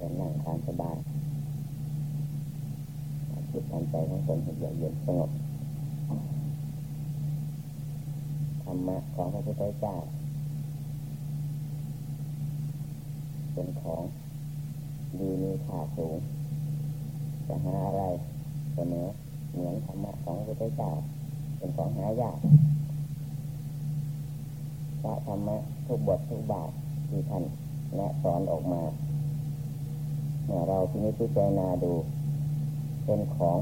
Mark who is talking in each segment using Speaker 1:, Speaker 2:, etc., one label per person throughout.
Speaker 1: เดินนั่งทานสบายจิตทำใจของตนให้เยือกสงบธรรมะของพระพุทธเจ้าเป็นของดีมีค่าสูงจะหาอะไรเสมอเหมือนธรรมะของพระพุทธเจ้าเป็นของหายากพระธรรมะทุกบททุกบาทที่ท่านแนะสอนออกมา มื่อเราพินิจพิจารณาดูเป็นของ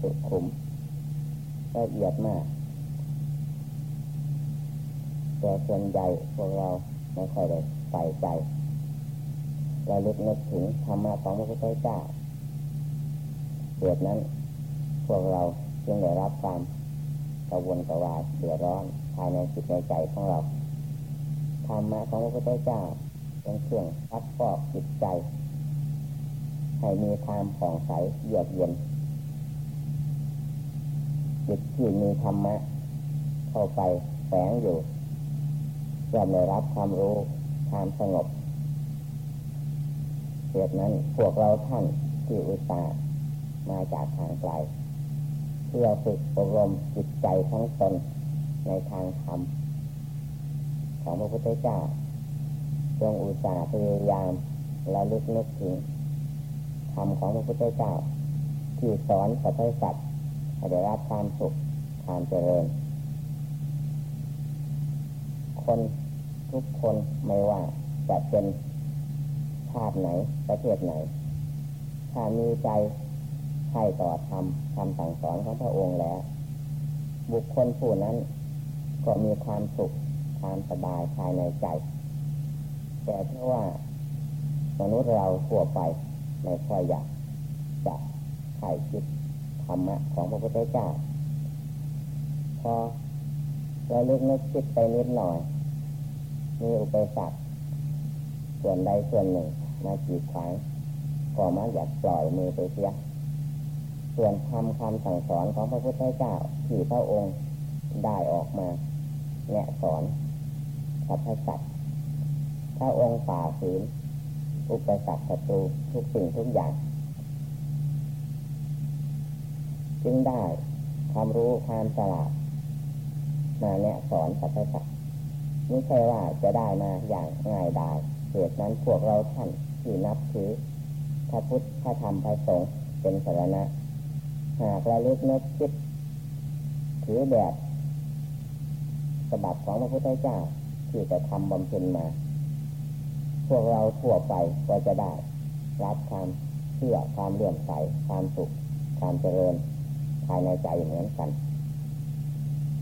Speaker 1: สุขุมละเอียดมากแต่ส่วนใหญ่พวกเราไม่ค่อยได้ใส่ใจเราลึกนึกถึงธรรมะของพระพุทธเจ้าเกิดนั้น พวกเราจึงได้รับความกระวนกระวายเดือดร้อนภายในจิตในใจของเราธรรมะของพระพุทธเจ้าเป็นเครื่องพัดฟอกจิตใจ ให้มีความผ่องใสเยือกเย็นจิตที่มีธรรมะ เข้าไปแฝงอยู่จะได้รับความรู้ความสงบเหตุนั้นพวกเราท่านที่อุตส่าห์มาจากทางไกลเพื่อฝึกอบรมจิตใจทั้งตนในทางธรรมของพระพุทธเจ้าจงอุตส่าห์พยายามและลึกนึกถึง ธรรมของพระพุทธเจ้า ที่สอนสัตว์สัตว์ให้ได้รับความสุขความเจริญ คนทุกคนไม่ว่าจะเป็นชาติไหนประเทศไหน ถ้ามีใจใช่ต่อธรรมคำสั่งสอนของพระองค์แล้ว บุคคลผู้นั้น ก็มีความสุขความสบายภายในใจ แต่เพราะว่ามนุษย์เราทั่วไป ไม่ค่อยอยากจะใข่คิดธรรมะของพระพุทธเจ้า พอเราเลึกนึกคิดไปนิดหน่อย มีอุปสรรคส่วนใดส่วนหนึ่งมาจีดขวางก็มักอยากปล่อยมือไปเสีย ส่วนทำคำสั่งสอนของพระพุทธเจ้าที่พระองค์ได้ออกมาแนะสอนสัพพสัตว์ถ้าองค์ฝ่าฝืน อุปสรรคศัตรูทุกสิ่งทุกอย่าง จึงได้ความรู้ความฉลาดมาแนะสอนสัพพสัตว์ไม่ใช่ว่าจะได้มาอย่างง่ายดายเหตุนั้นพวกเราท่านที่นับถือพระพุทธพระธรรมพระสงฆ์เป็นสารณะ หากระลึกนึกคิดถือแบบฉบับของพระพุทธเจ้าที่จะทำบำเพ็ญมา วกเราทั่วไปก็จะได้ รับความเชื่อความเลื่อมใสความสุข ความเจริญ ภายในใจเหมือนกัน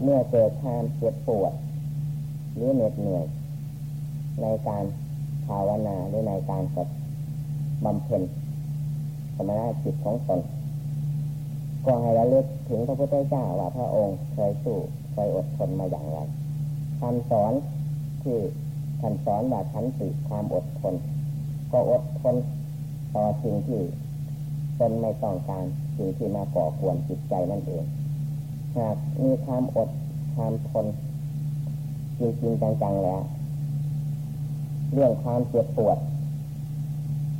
Speaker 1: เมื่อเกิดความเจ็บปวด หรือเหน็ดเหนื่อย ในการภาวนาหรือในการสับำเพ็ญสมณะจิตของตนก็ให้ระลึกถึงพระพุทธเจ้าว่าพระองค์เคยสู้เคยอดทนมาอย่างไรคำสอนที่ ท่านสอนว่าขันติความอดทน ก็อดทนต่อสิ่งที่ตนไม่ต้องการสิ่งที่มาก่อกวนจิตใจนั่นเอง หากมีความอดความทนจริงๆจังๆแล้ว เรื่องความเจ็บปวด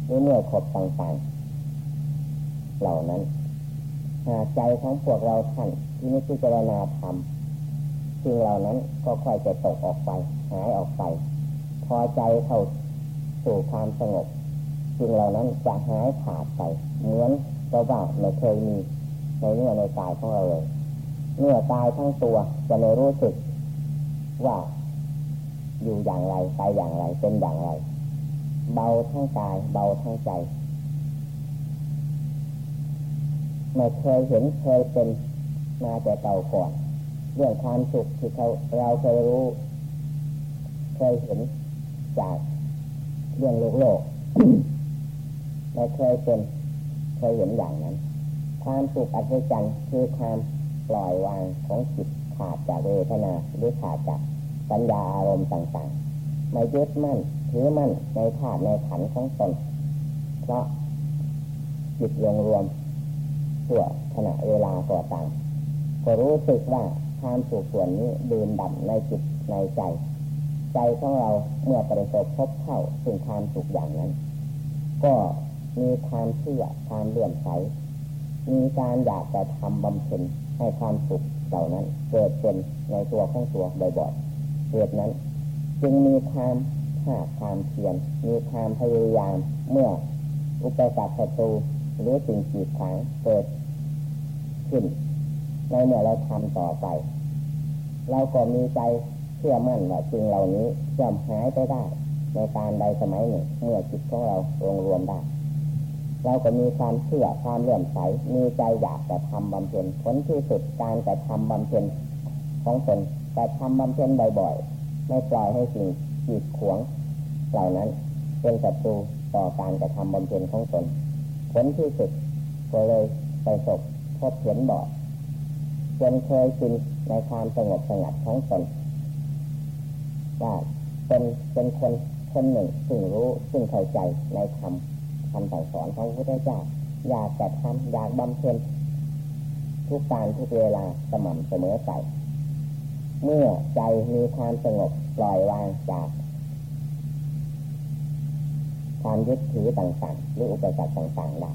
Speaker 1: หรือเมื่อขบต่างๆเหล่านั้นหากใจของพวกเราท่านที่ไม่พิจารณาธรรมสิ่งเหล่านั้นก็ค่อยจะตกออกไปหายออกไป อใจเข้าสู่ความสงบสิ่งเหล่านั้นจะหายขาดไปเหมือนเราบ้าไม่เคยมีในเนื้อในกายของเราเลยเนื้อกายทั้งตัวจะไม่รู้สึกว่าอยู่อย่างไรไปอย่างไรเป็นอย่างไร เบาทั้งกายเบาทั้งใจไม่เคยเห็นเคยเป็นมาแต่เก่าก่อน เรื่องความสุขที่เขาเราเคยรู้ เคยเห็น จากเรื่องโลกโลกไม่เคยเป็นเคยเห็นอย่างนั้น ความสุขอัศจรรย์คือความปล่อยวางของจิตขาดจากเวทนาหรือขาดจากสัญญาอารมณ์ต่างๆ ไม่ยึดมั่นถือมั่นในธาตุในขันของตนเพราะจิตรวมรวมชั่วขณะเวลาก่อต่าง ก็รู้สึกว่าความสุขส่วนนี้ดื่มด่ำในจิตในใจ ใจของเราเมื่อประสบพบเข้าถึงความสุขอย่างนั้น ก็มีความเชื่อความเลื่อมใส มีการอยากจะทำบำเพ็ญให้ความสุขเหล่านั้น เกิดเป็นในตัวของตัวบ่อยๆเหตุนั้น จึงมีความภาคความเพียรมีความพยายามเมื่ออุปสรรคศัตรูหรือสิ่งกีดขวางเกิดขึ้นในเมื่อเราทำต่อไป เราก็มีใจ เชื่อมั่นว่าสิ่งเหล่านี้จะหายไปได้ ในการใดสมัยหนึ่งเมื่อจิตของเรารวมรวมได้ เราก็มีความเชื่อความเลื่อมใสมีใจอยากจะทำบำเพ็ญผลที่สุดการกระทำบำเพ็ญของตนแต่ทำบำเพ็ญบ่อยๆ ไม่ปล่อยให้สิ่งกีดขวางเหล่านั้นเป็นศัตรูต่อการกระทำบำเพ็ญของตนผลที่สุดก็เลยไปสบพบเห็นบ่อยจนเคยชินในความสงบสงัดของตน ว่าเป็นเป็นคนคนหนึ่งซึ่งรู้ซึ่งเข้าใจในธรรมคำสั่งสอนของพระพุทธเจ้าอยากจะทำอยากบำเพ็ญทุกการทุกเวลาสม่ำเสมอไปเมื่อใจมีความสงบปล่อยวางจากความยึดถือต่างๆหรืออุปสรรคต่างๆได้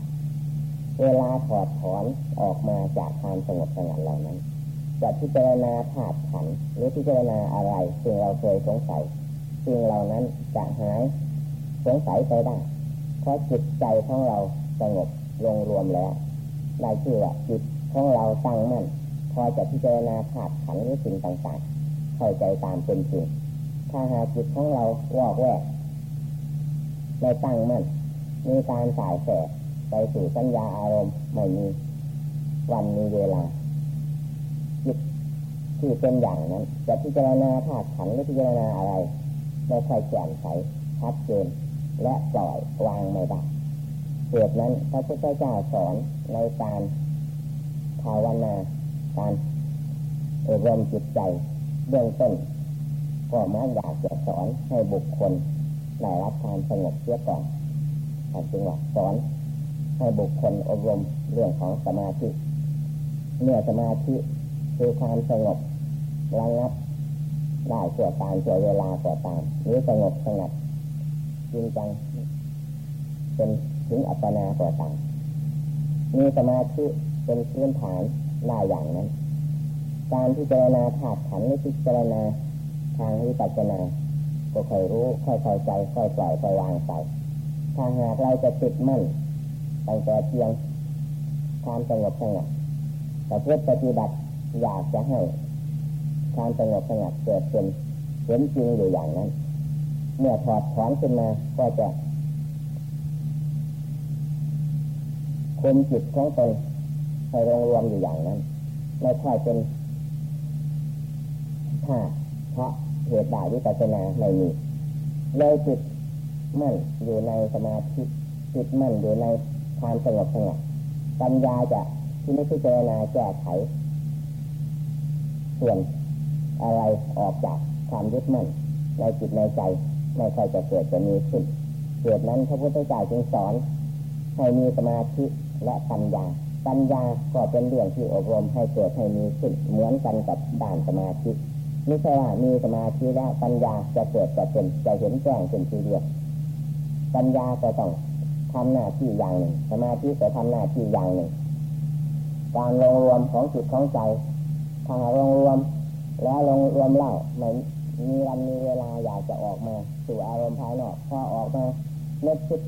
Speaker 1: เวลาถอดถอนออกมาจากความสงบสงัดเหล่านั้น จะพิจารณาธาตุขันหรือพิจารณาอะไรซึ่งเราเคยสงสัยสิ่งเหล่านั้นจะหายสงสัยไปได้เพราะจิตใจของเราสงบลงรวมแล้วได้ชื่อว่าจิตของเราตั้งมั่นพอจะพิจารณาธาตุขันหรือสิ่งต่างๆเข้าใจตามเป็นจริงถ้าหากจิตของเราวอกแวกไม่ตั้งมั่นมีการสายแสไปสู่สัญญาอารมณ์ไม่มีวันมีเวลา ที่เป็นอย่างนั้น จะพิจารณาธาตุขันหรือพิจารณาอะไรไม่ค่อยแจ่มใสชัดเจนและปล่อยวางไม่ได้เหตุนั้นพระพุทธเจ้าสอนในการภาวนาการอบรมจิตใจเบื้องต้น ก็มาอยากจะสอนให้บุคคลได้รับความสงบเสียก่อนท่านจึงว่าสอนให้บุคคลอบรมเรื่องของสมาธิเมื่อสมาธิ คือความสงบระงับได้เสื่อการเสื่อเวลาต่อตามหรือสงบสงัดจริงจังเป็นถึงอัปปนาต่อตามมีสมาธิเป็นพื้นฐานได้อย่างนั้น การพิจารณาธาตุขันธ์หรือพิจารณาทางวิปัสสนาก็ค่อยรู้ค่อยเข้าใจค่อยปล่อยไปวางไปถ้าหากเราจะติดมั่นตั้งแต่เพียงความสงบสงัดแต่เพื่อปฏิบัติ อยากจะให้ความสงบสงัดเกิดเป็นเห็นจริงอยู่อย่างนั้น เมื่อถอดถอนขึ้นมาก็จะคุมจิตของตนให้รวมรวมอยู่อย่างนั้นไม่ค่อยเป็นถ้าเพราะเหตุใดวิปัสสนาไม่มีเลยจิตมั่นอยู่ในสมาธิจิตมั่นอยู่ในความสงบสงัดปัญญาจะที่ไม่พิจารณาแก้ไข ส่วนอะไรออกจากความยึดมั่นในจิตในใจไม่ค่อยจะเกิดจะมีขึ้นเหตุนั้นพระพุทธเจ้าจึงสอน ให้มีสมาธิและปัญญา ปัญญาก็เป็นเรื่องที่อบรมให้เกิดให้มีขึ้นเหมือนกันกับด่านสมาธิไม่ใช่ว่ามีสมาธิแล้วปัญญาจะเกิดจะเป็นจะเห็นแจ้งเป็นทีเดียวปัญญาก็ต้องทำหน้าที่อย่างหนึ่ง สมาธิก็ทำหน้าที่อย่างหนึ่ง การลงรวมของจิตของใจ ถ้าลงรวม แล้วลงรวมเล่าไม่มีวันมีเวลาอยากจะออกมา สู่อารมณ์ภายนอกพอออกมาเนึกคิด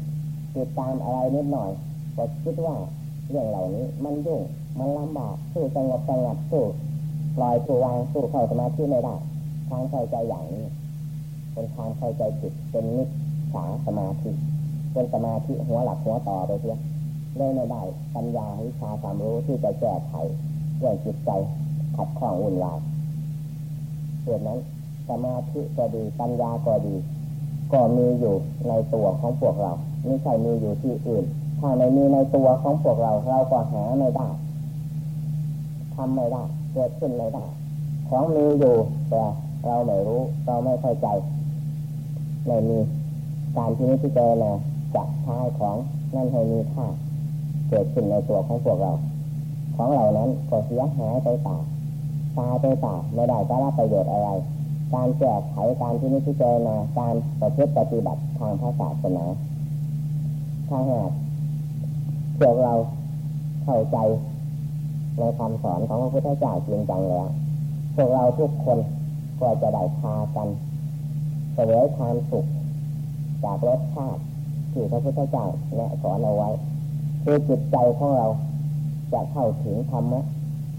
Speaker 1: ติดตามอะไรนิดหน่อยก็คิดว่าเรื่องเหล่านี้ มันยุ่งมันลำบากสู้สงบสงัดสู้ปล่อยสู้วางสู้เข้าสมาธิไม่ได้ทางเข้าใจอย่างนี้เป็นทางเข้าใจผิดเป็นนิสาสมาธิเป็นสมาธิหัวหลักหัวต่อไปเพียเลยไม่ได้ปัญญาวิชาความรู้ที่จะแก้ไขเรื่องจิตใจ ขัดข้องวุ่นวายเหตุนั้นสมาธิก็ดีปัญญาก็ดี ก็มีอยู่ในตัวของพวกเราไม่ใช่มีอยู่ที่อื่น ถ้าไม่มีในตัวของพวกเราเราก็หาไม่ได้ทำไม่ได้เกิดขึ้นไม่ได้ของมีอยู่แต่เราไม่รู้ เราไม่เข้าใจไม่มีการที่นี้ที่เจอนะจะใช้ของนั่นให้มีค่าเกิดขึ้นในตัวของพวกเรา ของเหล่านั้นก็เสียหายไปตา ตายไปตาไม่ได้จะรับประโยชน์อะไร การแก้ไขการที่นี้ที่เจอนะการประพฤติปฏิบัติทางพระศาสนาถ้าหากพวกเราเข้าใจในคำสอนของพระพุทธเจ้าจริงจังแล้วพวกเราทุกคนก็จะได้พากันเสวยความสุขจากรสชาติที่พระพุทธเจ้าแนะสอนเอาไว้คือจิตใจของเราจะเข้าถึงธรรมะ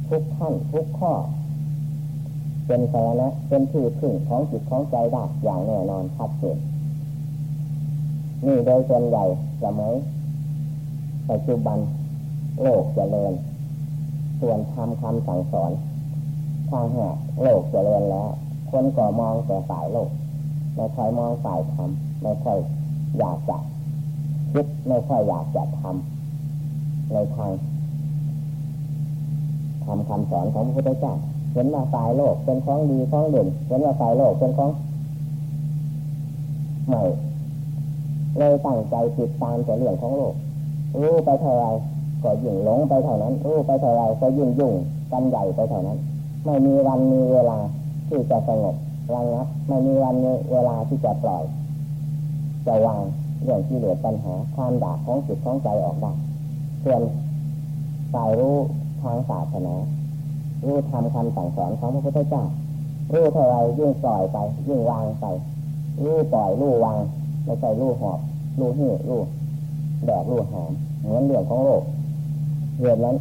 Speaker 1: ทุกขั้นทุกข้อ เป็นสาระเป็นที่พึ่งของจิตของใจได้อย่างแน่นอนชัดเจนนี่โดยส่วนใหญ่สมัยปัจจุบันโลกเจริญ ส่วนทำคำสั่งสอนทางหกโลกเจริญแล้ว คนก็มองแต่ฝ่ายโลกไม่ค่อยมองฝ่ายธรรมไม่ค่อยอยากจะคิดไม่ค่อยอยากจะทำในทางทำคำสอนของพระพุทธเจ้า เห็นว่าฝ่ายโลกเป็นของดีของเด่นเห็นว่าฝ่ายโลกเป็นของใหม่เลยตั้งใจติดตามแต่เรื่องของโลกรู้ไปเท่าไรก็ยิ่งหลงไปเท่านั้นรู้ไปเท่าไรก็ยิ่งยุ่งกันใหญ่ไปเท่านั้น ไม่มีวันมีเวลาที่จะสงบระงับไม่มีวันมีเวลาที่จะปล่อยจะวางเรื่องที่เหลือปัญหาความด่าของจิตของใจออกได้ส่วนฝ่ายรู้ทางศาสนา รู้ทำคำสั่งสอนของพระพุทธเจ้ารู้เท่าไรยิ่งปล่อยไป ยิ่งวางไปรู้ปล่อยรู้วางไม่ใช่รู้หอบรู้หิ้วรู้แบกรู้หามเหมือนเรื่องของโลกเหตุนั้น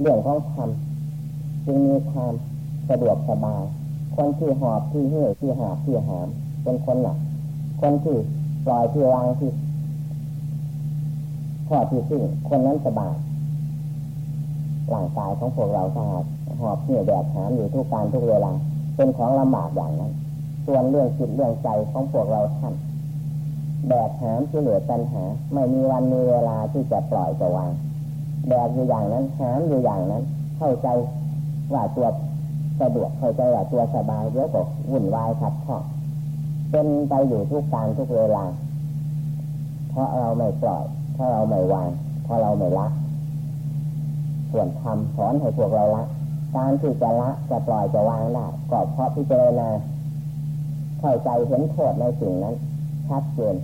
Speaker 1: เรื่องของธรรมจึงมีความสะดวกสบายคนที่หอบที่หิ้วที่หาที่หาม เป็นคนหนักคนที่ปล่อยที่วางที่ทอดที่ซึ่งคนนั้นสบาย ร่างกายของพวกเราถ้าหากหอบหิ้วแบกหามอยู่ทุกการทุกเวลา เป็นของลำบากอย่างนั้น ส่วนเรื่องจิตเรื่องใจของพวกเราท่านแบกหามที่เหลือปัญหา ไม่มีวันมีเวลาที่จะปล่อยจะวางแบกอยู่อย่างนั้นหามอยู่อย่างนั้น เข้าใจว่าตัวสะดวกเข้าใจว่าตัวสบายเยอะกว่าวุ่นวายขัดข้องเป็นไปอยู่ทุกการทุกเวลา เพราะเราไม่ปล่อย เพราะเราไม่วาง เพราะเราไม่ละ ส่วนธรรมสอนให้พวกเราละ การที่จะละจะปล่อยจะวางได้ก็เพราะพิจารณาเข้าใจเห็นโทษในสิ่งนั้นชัดเจน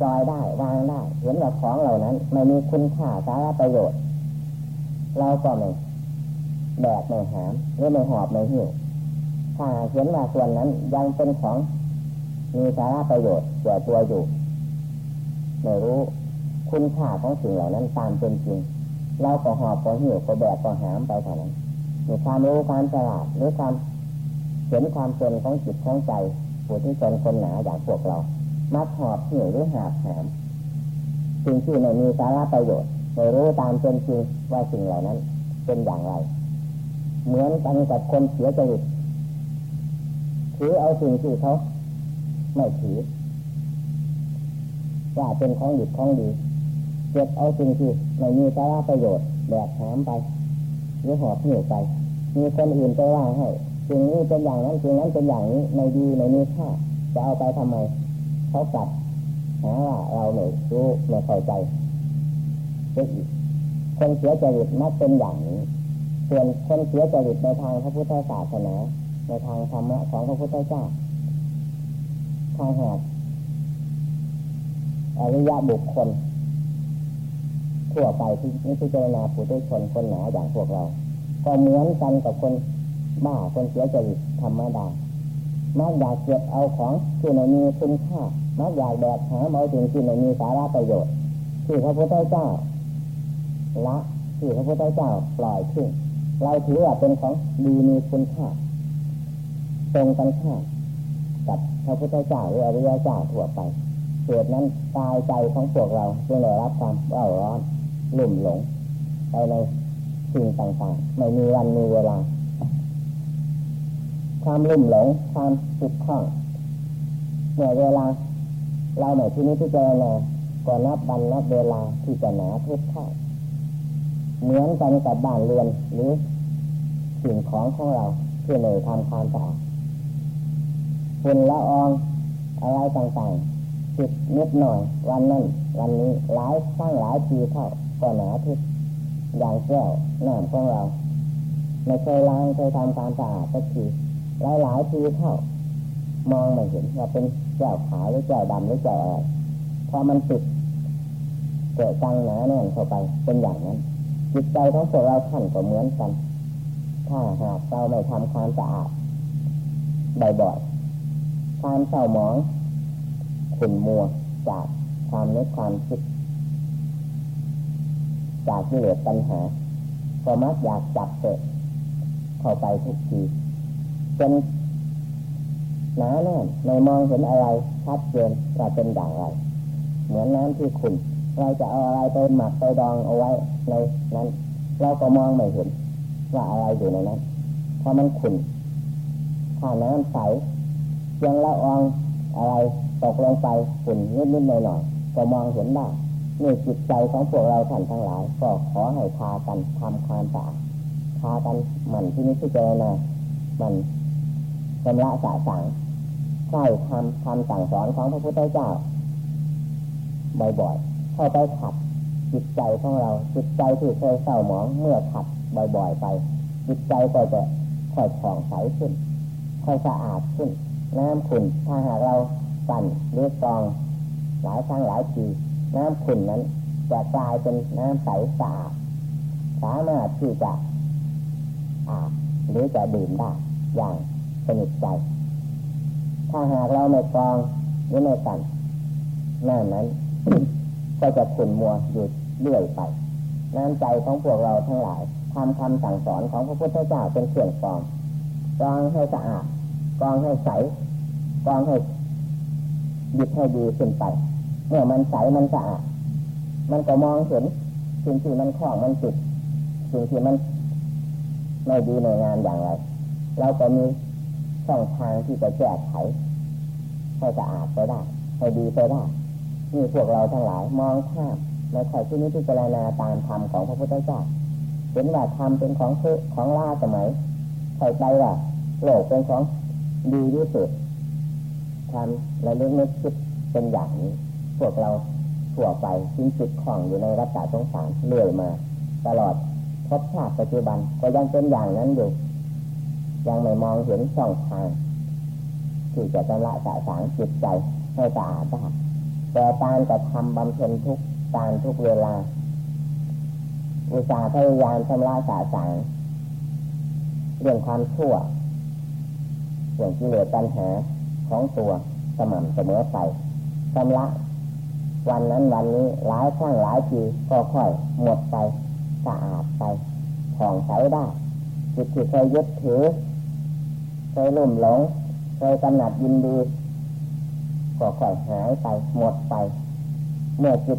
Speaker 1: ปล่อยได้วางได้ เห็นว่าของเหล่านั้น ไม่มีคุณค่าสาระประโยชน์ เราก็ไม่แบกไม่หามหรือไม่หอบไม่หิ้วถ้าเห็นว่าส่วนนั้นยังเป็นของมีสาระประโยชน์เกี่ยวตัวอยู่ไม่รู้คุณค่าของสิ่งเหล่านั้นตามเป็นจริง เราก็หอบก็หิวก็แบกก็หามไปเท่านั้นมีความรู้ความฉลาดหรือความเห็นความเป็นของจิตของใจผู้ที่เป็นคนหนาอย่างพวกเรา มัดหอบหิวหรือหาบหามสิ่งที่ไม่มีสาระประโยชน์ไม่รู้ตามเป็นจริงว่าสิ่งเหล่านั้น เป็นอย่างไร เหมือนกันกับคนเสียจริตถือเอาสิ่งที่เขาไม่ถือว่าเป็นของดีของดี เก็บเอาสิ่งที่ไม่มีสาระประโยชน์แบกหามไปหรือหอบหิ้วไป มีคนอื่นไปว่าให้สิ่งนี้เป็นอย่างนั้นสิ่งนั้นเป็นอย่างนี้ไม่ดีไม่มีค่าจะเอาไปทำไมเขากลับหาว่าเราไม่รู้ไม่เข้าใจเอีกคนเสียจริตมักเป็นอย่างนี้ ส่วนคนเสียจริตในทางพระพุทธศาสนาในทางธรรมะของพระพุทธเจ้าทางแหกอริยบุคคล ทั่วไปที่นิพพานาปุถุชนคนหนาอย่างพวกเรา ก็เหมือนกันกับคนบ้าคนเสียจริตธรรมดามักอยากเก็บเอาของที่ไม่มีคุณค่ามักอยากแบกหาเอาสิ่งที่ไม่มีสาระประโยชน์ที่พระพุทธเจ้าละที่พระพุทธเจ้าปล่อยทิ้งเราถือว่าเป็นของดีมีคุณค่าตรงกันข้ามกับพระพุทธเจ้าหรืออริยเจ้าทั่วไปเหตุนั้นกายใจของพวกเราจึงได้รับความเร่าร้อน ลุ่มหลงไปในสิ่งต่างๆ ไม่มีวันมีเวลา ความลุ่มหลงความติดข้องเมื่อเวลา เราไหนที่นี้ที่เจอเนก็นับวันนับเวลาที่จะหนาทุกข์เข้าเหมือนกันกับบ้านเรือนหรือสิ่งของของเราที่เลยทำความสะอาดฝุ่นละอองอะไรต่างๆจิตนิดหน่อย วันนั้น วันนี้หลายครั้งหลายทีเข้า ก็หนาทุกอย่างแก้วน้ำของเราไม่เคยล้างเคยทำความสะอาดสักทีหลายหลายทีเข้ามองไม่เห็นว่าเป็นแก้วขาวหรือแก้วดำหรือแก้วอะไรพอมันติดเกิดจังหนาแน่นเข้าไปเป็นอย่างนั้น จิตใจของพวกเราท่านก็เหมือนกัน ถ้าหากเราไม่ทำความสะอาดบ่อยๆความเศร้าหมองขุ่นมัวจากความนึกความคิด จากเหลือปัญหาก็มักอยากจับเตะเข้าไปทุกทีจนหนาแน่นในมองเห็นอะไรชัดเจนว่าเป็นอย่างไร เหมือนน้ำที่ขุ่นเราจะเอาอะไรไปหมักไปดองเอาไว้ในนั้น เราก็มองไม่เห็น ว่าอะไรอยู่ในนั้นเพราะมันขุ่นถ้าน้ำใสเพียงละอองอะไรตกลงไปขุ่นนิดๆหน่อยๆก็มองเห็นได้ นี่จิตใจของพวกเราท่านทั้งหลาย ก็ขอให้พากันทำความสะอาดพากันหมั่นที่นี้ที่เจนะมันชำระสะสางใช่ทำคำสั่งสอนของพระพุทธเจ้าบ่อยๆเข้าไปขัดจิตใจของเราจิตใจที่เคยเศร้าหมองเมื่อขัดบ่อยๆไป จิตใจก็จะค่อยผ่องใสขึ้น ค่อยสะอาดขึ้นน้ำขุ่นถ้าหากเราสั่นหรือกองหลายครั้งหลายที น้ำขุ่นนั้น จะกลายเป็นน้ำใสสะอาดสามารถที่จะอาบหรือจะดื่มได้อย่างสนิทใจ ถ้าหากเราไม่กรองหรือไม่สั่นน้ำนั้นก็จะขุ่นมัวอยู่เรื่อยไปน้ำใจของพวกเราทั้งหลายทำคำสั่งสอนของพระพุทธเจ้าเป็นเครื่องกรองกรองให้สะอาดกรองให้ใสกรองให้หยุดให้ดีขึ้นไป เมื่อมันใสมันสะอาดมันก็มองเห็นสิ่งที่มันคล้องมันติดสิ่งที่มันไม่ดีในงานอย่างไรเราก็มีช่องทางที่จะแก้ไขให้สะอาดไปได้ให้ดีไปได้นี่พวกเราทั้งหลายมองข้ามในข่อยที่นี้พิจารณาตามธรรมของพระพุทธเจ้าเห็นว่าธรรมเป็นของคือของล่าสมัยข่อยใจว่าโลกเป็นของดีที่สุดทำและเรื่องนึกคิดเป็นอย่างนี้ พวกเราทั่วไปจึงจิตของอยู่ในรัศสงสารเรื่อยมา ตลอดพบชาติปัจจุบันก็ยังเป็นอย่างนั้นอยู่ ยังไม่มองเห็นช่องทางที่จะชำระสะสางจิตใจให้สะอาดได้แต่การกระทำบำเพ็ญทุกการทุกเวลา อุตสาห์พยายามชำระสะสางเรื่องความชั่วเรื่องกิเลสปัญหาของตัวสม่ำเสมอไปชำระ วันนั้นวันนี้หลายครั้งหลายทีก็ค่อยหมดไปสะอาดไปผ่องใสได้จิตที่เคยยึดถือเคยลุ่มหลงเคยกำหนัดยินดีก็ค่อยหายไปหมดไป เมื่อจิต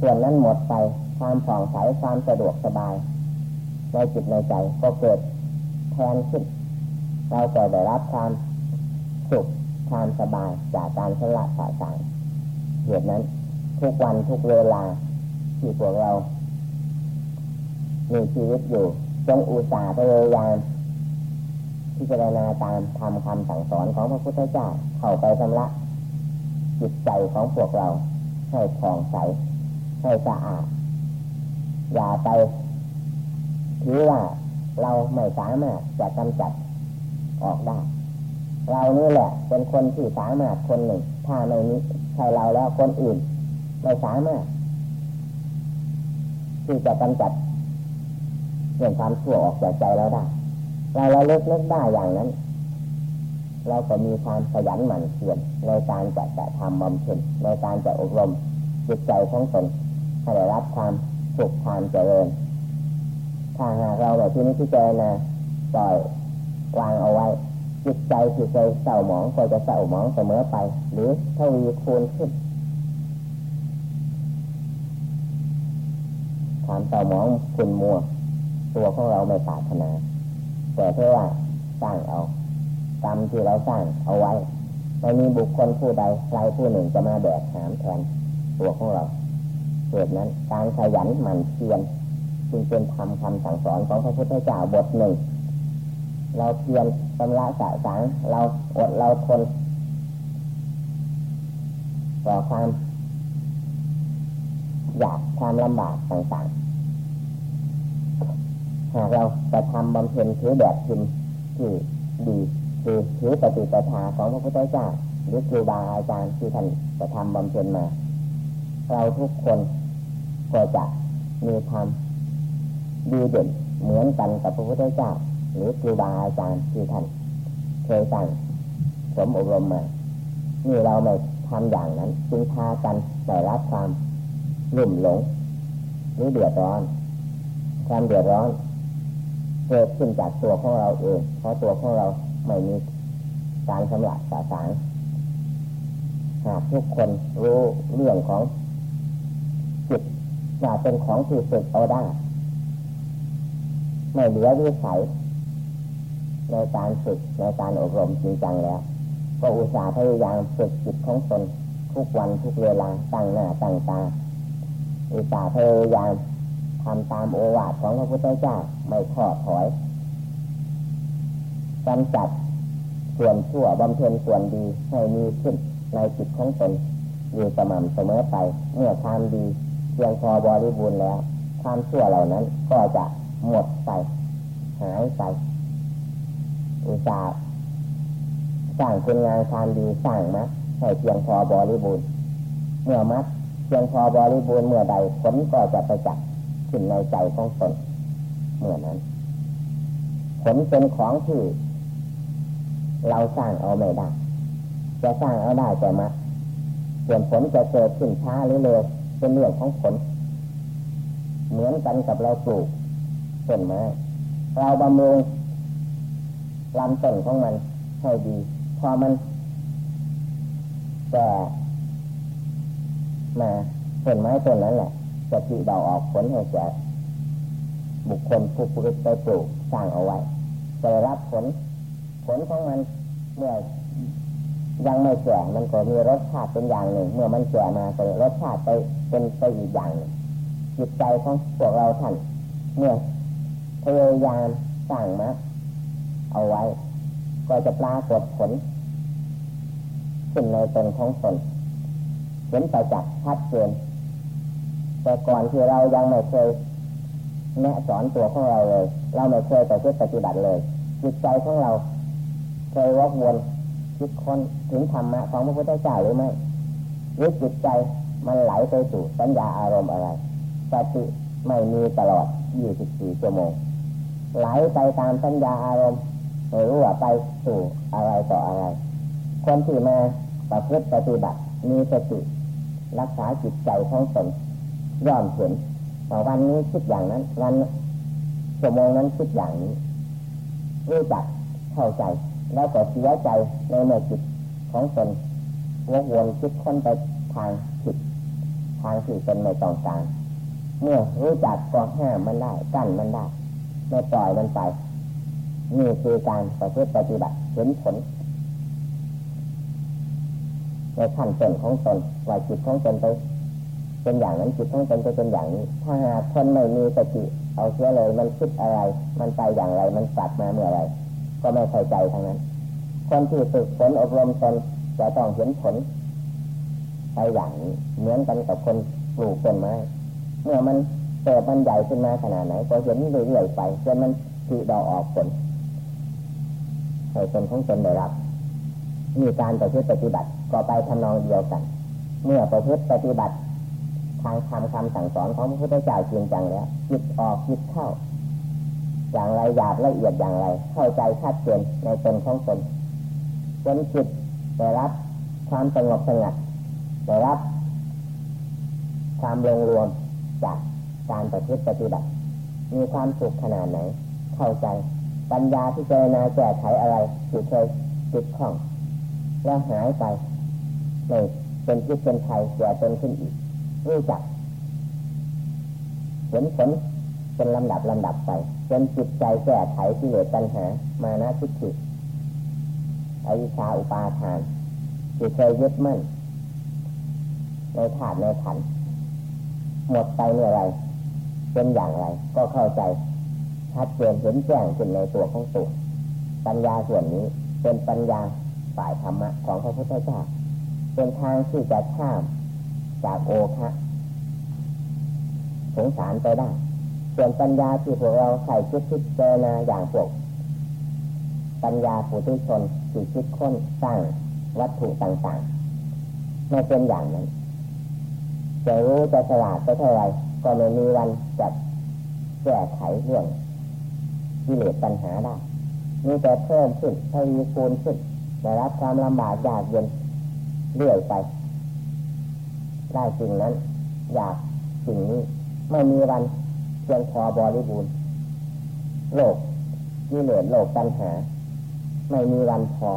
Speaker 1: ส่วนนั้นหมดไป ความผ่องใสความสะดวกสบายในจิตในใจก็เกิดแทนขึ้นเราก็ได้รับความสุขความสบายจากการชำระสะสางเหตุนั้น ทุกวันทุกเวลาที่พวกเรา มีชีวิตอยู่จงอุตส่าห์พยายามพิจารณาตามทำคำสั่งสอนของพระพุทธเจ้าเข้าไปชำระจิตใจของพวกเรา ให้ผ่องใส ให้สะอาด อย่าไปถือว่าเราไม่สามารถจะกำจัดออกได้ เรานี่แหละเป็นคนที่สามารถคนหนึ่ง ถ้าไม่มีใช่เราแล้วคนอื่น ไม่สามารถที่จะกำจัดเรื่องความชั่วออกจากใจเราได้ เราเราเลิกเลิกได้อย่างนั้น เราก็มีความขยันหมั่นเพียรในการจะจะทำบำเพ็ญในการจะอบรมจิตใจของตนให้ได้รับความสุขความเจริญถ้าหากเราแบบที่นี้ที่เจนะปล่อยวางเอาไว้ จิตใจที่เคยเศร้าหมองก็จะเศร้าหมองเสมอไป หรือทวีคูณขึ้น ความเศร้าหมองคุณมัว ตัวของเราไม่ปรารถนาแต่เพื่อว่าสร้างเอากรรมที่เราสร้างเอาไว้ไม่มีบุคคลผู้ใดใครผู้หนึ่งจะมาแบกหามแทนตัวของเราเหตุนั้นการขยันหมั่นเพียรจึงเป็นธรรมคำสั่งสอนของพระพุทธเจ้าบทหนึ่ง เราเพียรชำระสะสางเราอดเราทนต่อความ อยากความลำบากต่างๆ หากเราจะทำบำเพ็ญถือแบบพิมที่ดีคือถือปฏิปทาของพระพุทธเจ้าหรือครูบาอาจารย์ที่ท่านจะทำบำเพ็ญมา เราทุกคนก็จะมีความดีเด่นเหมือนกันกับพระพุทธเจ้า หรือครูบาอาจารย์ที่ท่านเคยสั่งสมอบรมมา นี่เราไม่ทำอย่างนั้นจึงพากันได้รับความ ลุ่มหลงหรือเดือดร้อน ความเดือดร้อนเกิดขึ้นจากตัวของเราเองเพราะตัวของเราไม่มีการชำระสาสางหากทุกคนรู้เรื่องของจิตว่าเป็นของที่ฝึกเอาได้ ไม่เหลือวิสัยในการฝึกในการอบรมจริงจังแล้ว ก็อุตส่าห์พยายามฝึกจิตของตนทุกวันทุกเวลาตั้งหน้าตั้งตา อุตส่าห์พยายามทำตามโอวาทของพระพุทธเจ้าไม่ท้อถอยกำจัดส่วนชั่วบำเพ็ญส่วนดีให้มีขึ้นในจิตของตนอยู่สม่ำเสมอไป เมื่อความดีเพียงพอบริบูรณ์แล้ว ความชั่วเหล่านั้นก็จะหมดไปหายไปอุตส่าห์สร้างคุณงานความดีสร้างมัดให้เพียงพอบริบูรณ์เมื่อมัด เพียงพอบริบูรณ์เมื่อใดผลก็จะไปจับขึ้นในใจของตนเมื่อนั้น ผลเป็นของที่เราสร้างเอาไม่ได้ จะสร้างเอาได้แต่มาส่วนผลจะเกิดขึ้นช้าหรือเร็วเป็นเรื่องของผล เหมือนกันกับเราปลูกต้นไม้เราบำรุงลำต้นของมันให้ดี พอมันแต่ มาต้นไม้ต้นนั้นแหละจะผลิดอกออกผลให้แก่บุคคลผู้ผู้ไปปลูกสร้างเอาไว้จะรับผล ผลของมันเมื่อยังไม่แก่มันก็มีรสชาติเป็นอย่างหนึ่ง เมื่อมันแก่มาก็รสชาติไปเป็นไปอีกอย่างหนึ่งจิตใจของพวกเราท่านเมื่อพยายามสร้างมาเอาไว้ ก็จะปรากฏผลขึ้นในตนของตน เห็นไปจากชัดเจนแต่ก่อนที่เรายังไม่เคยแนะสอนตัวของเราเลย เราไม่เคยต่อปฏิบัติเลย จิตใจของเราเคยวกวนคิดคนถึงธรรมะของพระพุทธเจ้าหรือไม่หรือจิตใจมันไหลไปสู่สัญญาอารมณ์อะไรสติไม่มีตลอด 24 ชั่วโมง ไหลไปตามสัญญาอารมณ์ไม่รู้ว่าไปสู่อะไรต่ออะไร คนที่มาประพฤติปฏิบัติมีสติ รักษาจิตใจของตนย่อมเห็นว่าวันนี้คิดอย่างนั้น วันชั่วโมงนั้นคิดอย่างนี้รู้จักเข้าใจ แล้วก็เสียใจในเมื่อจิตของตนวกวนคิดค้นไปทางผิดทางที่เป็นไม่ต้องการเมื่อรู้จักก็ห้ามมันได้กั้นมันได้ไม่ปล่อยมันไปนี่คือการประพฤติปฏิบัติเห็นผล ในขั้นต้นของตนว่าจิตของตนไปเป็นอย่างนั้นจิตของตนจะเป็นอย่างนี้ ถ้าหากคนไม่มีสติเอาเสียเลยมันคิดอะไร มันไปอย่างไรมันสัดมาเมื่อไร ก็ไม่ใส่ใจทั้งนั้น คนที่ฝึกฝนอบรมตนจะต้องเห็นผลไปอย่างนี้เหมือนกันกับคนปลูกต้นไม้เมื่อมันเติบมันใหญ่ขึ้นมาขนาดไหน ก็เห็นเรื่อยๆไปจนมันผลิดอกออกผลให้ตนของตนได้รับมีการประพฤติปฏิบัติ ก็ไปทำนองเดียวกัน เมื่อประพฤติปฏิบัติ ทางคำคำสั่งสอนของพระพุทธเจ้าจริงจังแล้วจิตออกจิตเข้า อย่างไรหยาบละเอียดอย่างไร เข้าใจชัดเจนในตนของตนจนจิตได้รับความสงบสงัดได้รับความลงรวมจากการประพฤติปฏิบัติ มีความสุขขนาดไหน เข้าใจปัญญาที่เจรนาแก้ไขอะไรที่เคยติดข้องแล้วหายไป ไม่เป็นพิษเป็นภัยแก่ตนขึ้นอีกรู้จักเห็นผลเป็นลำดับลำดับไปจนจิตใจแก้ไขที่เหลือปัญหา มานะทิฏฐิอวิชาอุปาทานที่เคยยึดมั่น ในถาดในขัน หมดไปเมื่อไร เป็นอย่างไร ก็เข้าใจชัดเจนเห็นแจ้งขึ้นในตัวของตัวปัญญาส่วนนี้ เป็นปัญญาฝ่ายธรรมะของพระพุทธเจ้า เป็นทางที่จะข้ามจากโอคะสงสารไปได้ ส่วนปัญญาที่พวกเราใส่คิดคิดเจนาอย่างพวก ปัญญาปุถุชนที่คิดค้นสร้างวัตถุต่างๆ ไม่เป็นอย่างนั้นจะรู้จะฉลาดไปเท่าไรก็ไม่มีวันจะแก้ไขเรื่องกิเลสปัญหาได้มีแต่เพิ่มขึ้นทวีคูณขึ้นได้รับความลำบากยากเย็น เรื่อยไป ได้สิ่งนั้น อยากสิ่งนี้ ไม่มีวันเพียงพอบริบูรณ์โลกกิเลสโลกปัญหา ไม่มีวันพอ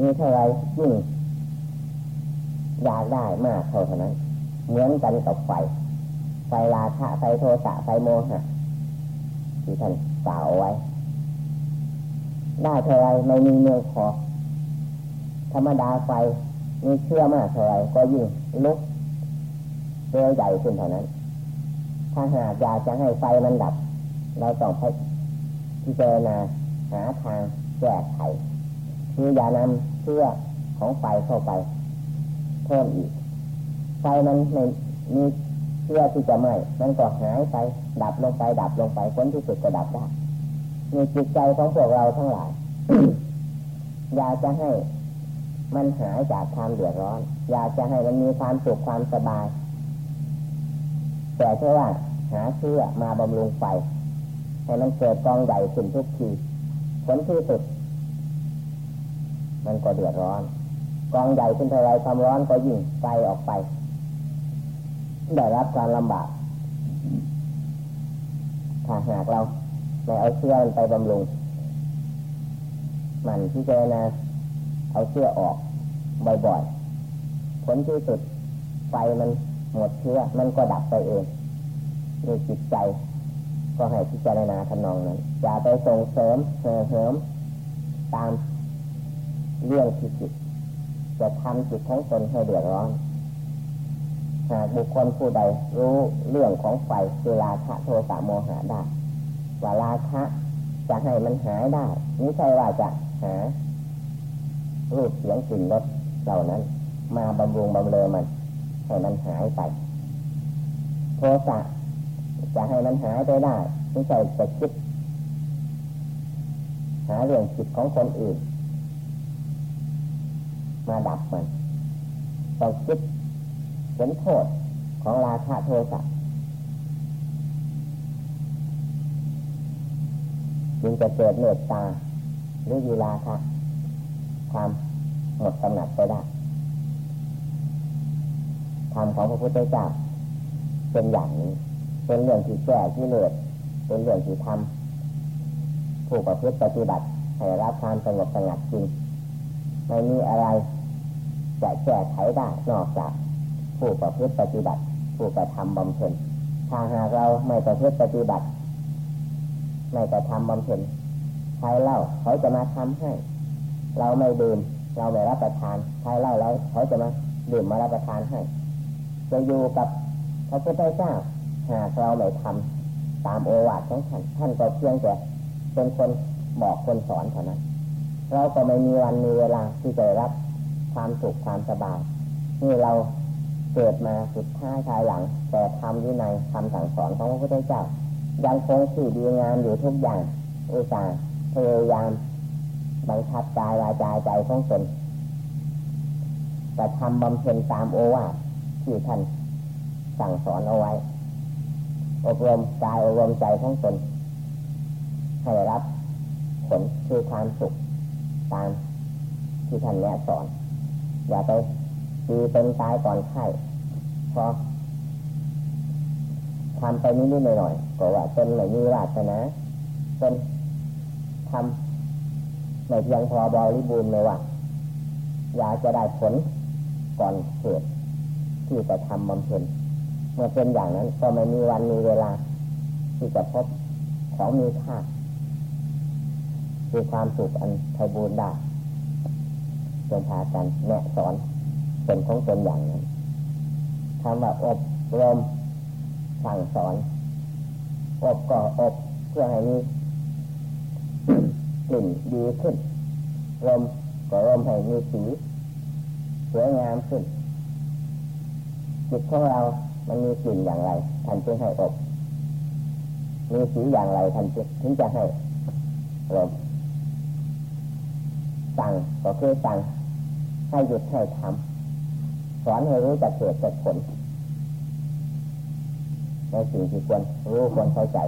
Speaker 1: มีเท่าไรยิ่งอยากได้มากเท่านั้น เหมือนกันกับไฟ ไฟราคะไฟโทสะไฟโมหะที่ท่านกล่าวไว้ ได้เท่าไรไม่มีเมืองพอ ธรรมดาไฟมีเชื่อมากเท่าไรก็ยิ่งลุกเร็วใหญ่ขึ้นเท่านั้น ถ้าหากอยากจะให้ไฟมันดับ เราต้องพิจารณาหาทางแก้ไขคืออย่านำเชื่อของไฟเข้าไป เพิ่มอีก ไฟมันไม่มีเชื่อที่จะไหม้มันก็หายไป ดับลงไป ดับลงไปผลที่สุดก็ดับได้มีจิตใจของพวกเราทั้งหลาย อยากจะให้ มันหายจากความเดือดร้อน อยากจะให้มันมีความสุขความสบาย แต่เช่ว่าหาเชื่อมาบำรุงไฟให้มันเกิดกองใหญ่ขึ้นทุกทีผลที่สุด มันก็เดือดร้อน กองใหญ่ขึ้นเท่าไรความร้อนก็ยิ่งไกลออกไปได้รับความลำบากถ้าหากเราไม่เอาเชื่อมันไปบำรุง มันที่เจนะ เอาเชื่อออกบ่อยๆ ผลที่สุดไฟมันหมดเชื้อมันก็ดับไปเองในจิตใจ ก็ให้พิจารณาทำนองนั้นอย่าไปส่งเสริมเห่อเหิมตามเรื่องที่จิตจะทำจิตของตนให้เดือดร้อนหากบุคคลผู้ใดรู้เรื่องของไฟคือราคะโทสะโมหะได้ว่าราคะจะให้มันหายได้ไม่ใช่ว่าจะหา รูปเสียงกลิ่นรสเหล่านั้น มาบำรุงบำเรอมันให้มันหายไปโทสะจะให้มันหายไปได้ไม่ใช่จะคิดหาเรื่องจิตของคนอื่น มาดับมันต้องคิดเห็นโทษของราคะโทสะจึงจะเกิดเมตตาหรือยีราคะ ความหมดกำหนัดไปได้ธรรมของพระพุทธเจ้าเป็นอย่างนี้ เป็นเรื่องที่แก้ที่เลือดเป็นเรื่องที่ทำผู้ประพฤติปฏิบัติให้รับความสงบสงัดจริงไม่มีอะไรจะแก้ไขได้นอกจากผู้ประพฤติปฏิบัติ ผู้กระทำบำเพ็ญถ้าหากเราไม่ประพฤติปฏิบัติ ไม่กระทำบำเพ็ญใครเล่าเขาจะมาทำให้ เราไม่ดื่มเราไม่รับประทานใครเล่าแล้วเขาจะมาดื่มมารับประทานให้จะอยู่กับพระพุทธเจ้าหากเราไม่ทำตามโอวาทของท่านท่านก็เพียงแต่เป็นคนบอกคนสอนเท่านั้นเราก็ไม่มีวันมีเวลาที่จะรับความสุขความสบายนี่เราเกิดมาสุดท้ายภายหลัง แต่ทำวินัยคำสั่งสอนของพระพุทธเจ้า ยังคงสื่อดีงามอยู่ทุกอย่างอุตส่าห์พยายาม บังคับกายวาจาใจของตนแต่ทำบำเพ็ญตามโอวาทที่ท่านสั่งสอนเอาไว้ อบรมกายอบรมใจของตนให้รับผลคือความสุขตามที่ท่านแนะสอน อย่าไปตีเป็นตายก่อนไข้พอทำไปนิดๆหน่อยๆก็ว่าตนไม่มีวาสนาตนทำ ไม่เพียงพอบริบูรณ์เลยว่าอยากจะได้ผลก่อนเกิดที่จะทำบำเพ็ญเมื่อเป็นอย่างนั้นก็ไม่มีวันมีเวลา ที่จะพบของมีค่าคือความสุขอันไพบูรณ์ได้จงพากันแนะสอนเป็นของตนอย่างนั้นคำว่าอบรมสั่งสอน อบก็อบเพื่อให้มี กลิ่นดีขึ้นรมก็รมให้มีสีสวยงามขึ้นจิตของเรา มันมีกลิ่นอย่างไรท่านจึงให้อบมีสีอย่างไรท่านจึงถึงจะให้รมสั่งก็คือสั่งให้หยุดให้ทำสอนให้รู้จักเหตุจักผลในสิ่งที่ควรรู้ควรเข้าใจ